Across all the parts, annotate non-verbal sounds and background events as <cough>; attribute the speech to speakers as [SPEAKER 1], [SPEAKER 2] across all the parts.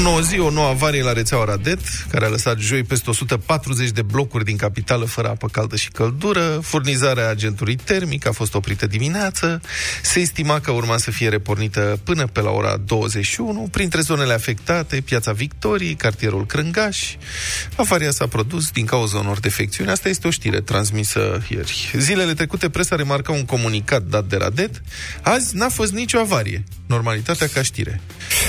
[SPEAKER 1] O nouă zi, o nouă avarie la rețeaua Radet, care a lăsat joi peste 140 de blocuri din capitală fără apă caldă și căldură. Furnizarea agentului termic a fost oprită dimineață. Se estima că urma să fie repornită până pe la ora 21. Printre zonele afectate, Piața Victoriei, cartierul Crângaș. Avaria s-a produs din cauza unor defecțiuni. Asta este o știre transmisă ieri. Zilele trecute, presa remarca un comunicat dat de Radet. Azi n-a fost nicio avarie. Normalitatea ca știre.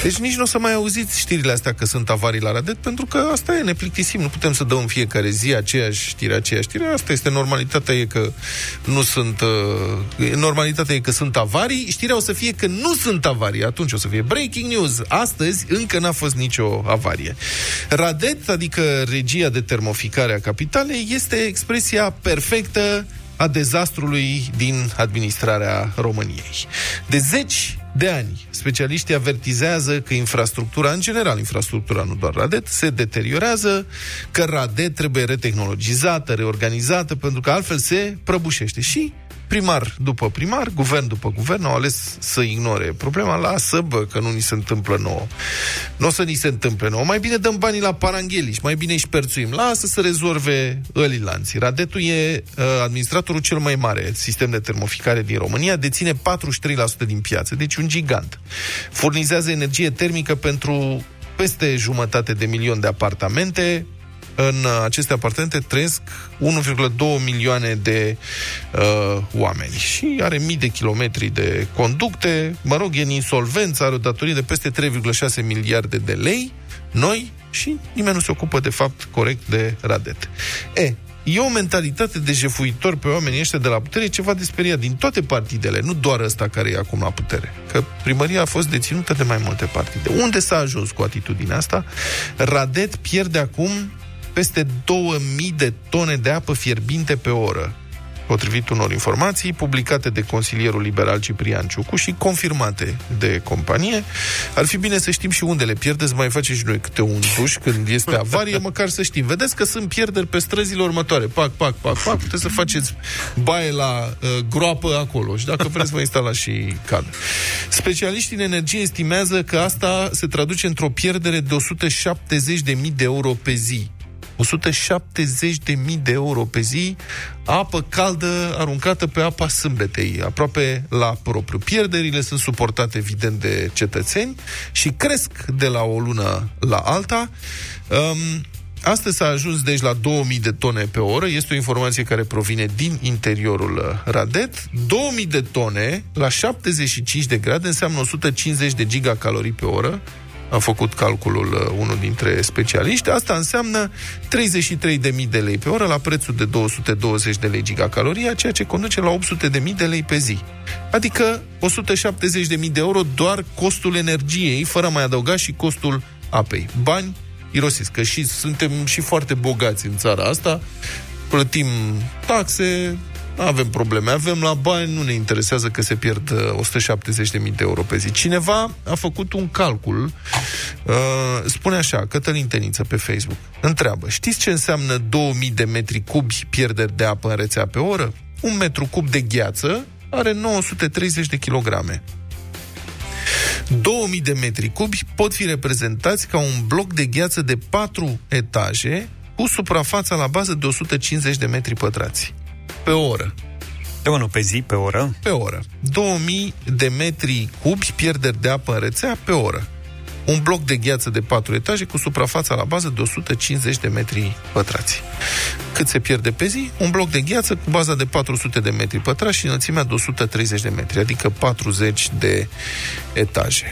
[SPEAKER 1] Deci nici nu o să mai auziți știrile astea că sunt avarii la Radet, pentru că asta e, ne plictisim. Nu putem să dăm în fiecare zi aceeași știre, aceeași știre. Asta este normalitatea, e că nu sunt... Uh, normalitatea e că sunt avarii. Știrea o să fie că nu sunt avarii. Atunci o să fie breaking news. Astăzi încă n-a fost nicio avarie. Radet, adică regia de termoficare a capitalei, este expresia perfectă a dezastrului din administrarea României. De zeci de ani, specialiștii avertizează că infrastructura, în general infrastructura, nu doar Radet, se deteriorează, că Radet trebuie retehnologizată, reorganizată, pentru că altfel se prăbușește. Și primar după primar, guvern după guvern au ales să ignore problema. Lasă, bă, că nu ni se întâmplă nouă. Nu o să ni se întâmple nouă. Mai bine dăm banii la parangheliș, mai bine își șperțuim. Lasă să rezolve lanții. Radetul e uh, administratorul cel mai mare sistem de termoficare din România, deține 43% din piață, deci un gigant. Furnizează energie termică pentru peste jumătate de milion de apartamente, în aceste apartamente trăiesc 1,2 milioane de uh, oameni și are mii de kilometri de conducte, mă rog, e în insolvență, are o datorie de peste 3,6 miliarde de lei, noi și nimeni nu se ocupă de fapt corect de Radet. E, E o mentalitate de jefuitor pe oamenii ăștia de la putere, ceva de speriat din toate partidele, nu doar ăsta care e acum la putere. Că primăria a fost deținută de mai multe partide. Unde s-a ajuns cu atitudinea asta? Radet pierde acum peste 2000 de tone de apă fierbinte pe oră potrivit unor informații publicate de consilierul liberal Ciprian Ciucu și confirmate de companie. Ar fi bine să știm și unde le pierdeți, mai face și noi câte un duș când este avarie, <laughs> măcar să știm. Vedeți că sunt pierderi pe străzile următoare. Pac, pac, pac, pac, puteți să faceți baie la uh, groapă acolo și dacă vreți vă instalați și cad. Specialiștii în energie estimează că asta se traduce într-o pierdere de 170.000 de euro pe zi 170.000 de euro pe zi, apă caldă aruncată pe apa sâmbetei, aproape la propriu. Pierderile sunt suportate, evident, de cetățeni și cresc de la o lună la alta. Um, Astăzi s-a ajuns deci la 2000 de tone pe oră, este o informație care provine din interiorul uh, Radet. 2000 de tone la 75 de grade înseamnă 150 de gigacalorii pe oră, a făcut calculul uh, unul dintre specialiști. Asta înseamnă 33.000 de lei pe oră la prețul de 220 de lei gigacaloria, ceea ce conduce la 800.000 de lei pe zi. Adică 170.000 de euro doar costul energiei, fără mai adăuga și costul apei. Bani irosiți, că și suntem și foarte bogați în țara asta, plătim taxe, nu avem probleme, avem la bani, nu ne interesează că se pierd 170.000 uh, de euro pe zi. Cineva a făcut un calcul, uh, spune așa, Cătălin Teniță pe Facebook, întreabă, știți ce înseamnă 2000 de metri cubi pierderi de apă în rețea pe oră? Un metru cub de gheață are 930 de kilograme. 2000 de metri cubi pot fi reprezentați ca un bloc de gheață de 4 etaje cu suprafața la bază de 150 de metri pătrați pe oră.
[SPEAKER 2] De nu pe zi, pe oră?
[SPEAKER 1] Pe oră. 2000 de metri cubi pierderi de apă în rețea pe oră. Un bloc de gheață de 4 etaje cu suprafața la bază de 150 de metri pătrați. Cât se pierde pe zi? Un bloc de gheață cu baza de 400 de metri pătrați și înălțimea de 130 de metri, adică 40 de etaje.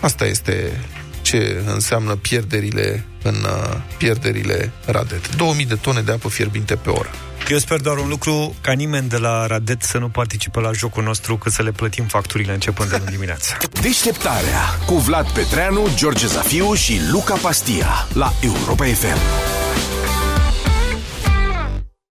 [SPEAKER 1] Asta este ce înseamnă pierderile în uh, pierderile Radet. 2000 de tone de apă fierbinte pe oră.
[SPEAKER 2] Eu sper doar un lucru, ca nimeni de la Radet să nu participe la jocul nostru, că să le plătim facturile începând de dimineață.
[SPEAKER 3] Deșteptarea cu Vlad Petreanu, George Zafiu și Luca Pastia la Europa FM.